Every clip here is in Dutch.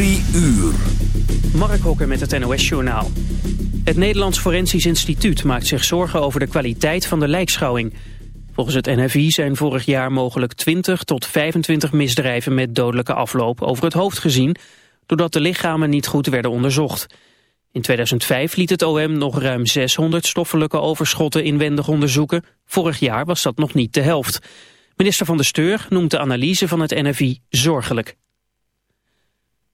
Drie uur. Mark Hokker met het NOS Journaal. Het Nederlands Forensisch Instituut maakt zich zorgen over de kwaliteit van de lijkschouwing. Volgens het NFI zijn vorig jaar mogelijk 20 tot 25 misdrijven met dodelijke afloop over het hoofd gezien, doordat de lichamen niet goed werden onderzocht. In 2005 liet het OM nog ruim 600 stoffelijke overschotten inwendig onderzoeken. Vorig jaar was dat nog niet de helft. Minister van de Steur noemt de analyse van het NFI zorgelijk.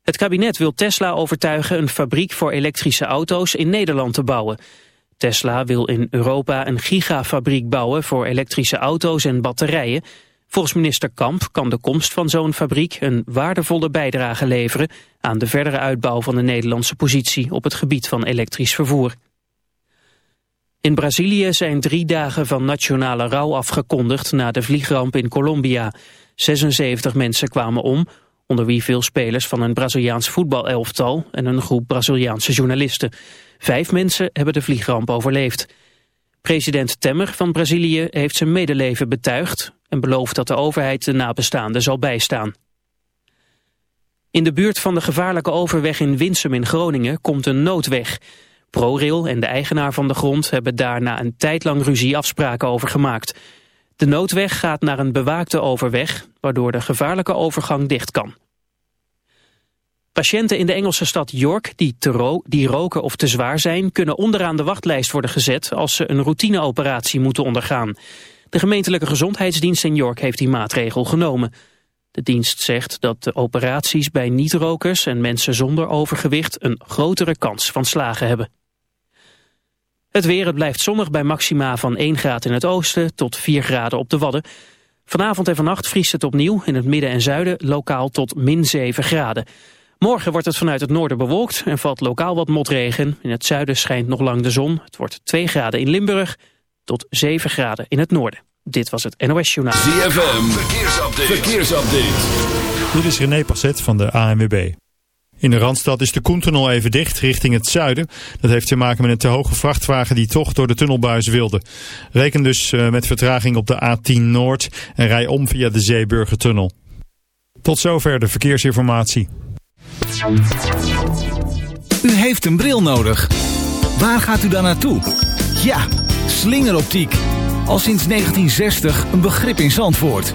Het kabinet wil Tesla overtuigen een fabriek voor elektrische auto's in Nederland te bouwen. Tesla wil in Europa een gigafabriek bouwen voor elektrische auto's en batterijen. Volgens minister Kamp kan de komst van zo'n fabriek een waardevolle bijdrage leveren aan de verdere uitbouw van de Nederlandse positie op het gebied van elektrisch vervoer. In Brazilië zijn drie dagen van nationale rouw afgekondigd na de vliegramp in Colombia. 76 mensen kwamen om, onder wie veel spelers van een Braziliaans voetbalelftal en een groep Braziliaanse journalisten. Vijf mensen hebben de vliegramp overleefd. President Temmer van Brazilië heeft zijn medeleven betuigd en belooft dat de overheid de nabestaanden zal bijstaan. In de buurt van de gevaarlijke overweg in Winsum in Groningen komt een noodweg. ProRail en de eigenaar van de grond hebben daar na een tijdlang ruzie afspraken over gemaakt. De noodweg gaat naar een bewaakte overweg, waardoor de gevaarlijke overgang dicht kan. Patiënten in de Engelse stad York die, te die roken of te zwaar zijn... kunnen onderaan de wachtlijst worden gezet als ze een routineoperatie moeten ondergaan. De gemeentelijke gezondheidsdienst in York heeft die maatregel genomen. De dienst zegt dat de operaties bij niet-rokers en mensen zonder overgewicht... een grotere kans van slagen hebben. Het weer, het blijft zonnig bij maxima van 1 graad in het oosten tot 4 graden op de Wadden. Vanavond en vannacht vriest het opnieuw in het midden en zuiden lokaal tot min 7 graden. Morgen wordt het vanuit het noorden bewolkt en valt lokaal wat motregen. In het zuiden schijnt nog lang de zon. Het wordt 2 graden in Limburg tot 7 graden in het noorden. Dit was het NOS Journaal. ZFM, verkeersupdate. verkeersupdate. Dit is René Passet van de ANWB. In de Randstad is de Koentunnel even dicht richting het zuiden. Dat heeft te maken met een te hoge vrachtwagen die toch door de tunnelbuis wilde. Reken dus eh, met vertraging op de A10 Noord en rij om via de Zeeburgertunnel. Tot zover de verkeersinformatie. U heeft een bril nodig. Waar gaat u dan naartoe? Ja, slingeroptiek. Al sinds 1960 een begrip in Zandvoort.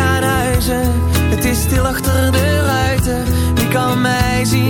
kan mij zien.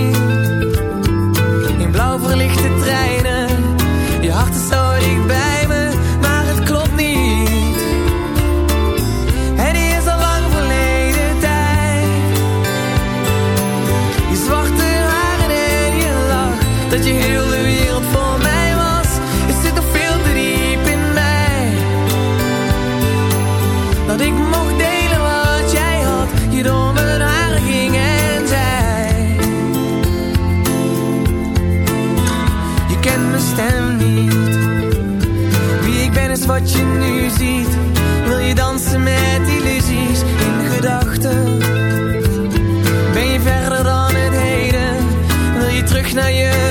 Wil je dansen met illusies in gedachten? Ben je verder dan het heden? Wil je terug naar je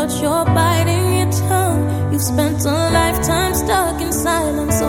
but you're biting your tongue. You've spent a lifetime stuck in silence, so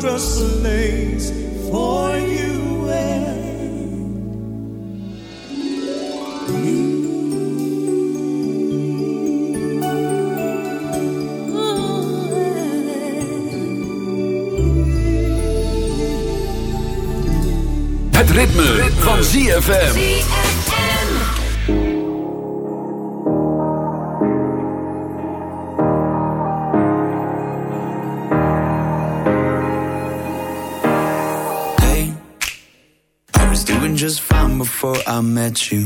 just for you. Het van ZFM. at you.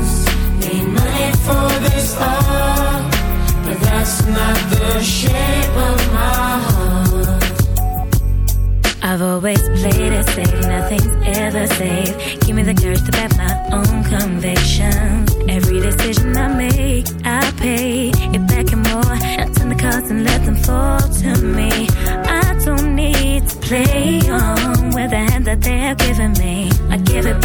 not the shape of my heart. I've always played it safe, nothing's ever safe. Give me the courage to my own convictions. Every decision I make, I pay it back and more. Turn the cards and let them fall to me. I don't need to play on with the hand that they have given me. I give it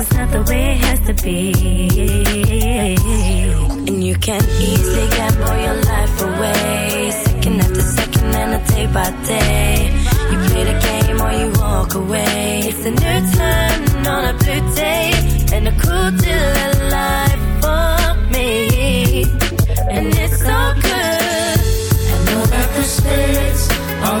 it's not the way it has to be. You can easily gamble your life away. Second after second and a day by day. You play the game or you walk away. It's a new turn on a blue day. And a cool deal of life for me. And it's so good. I know that the spirits are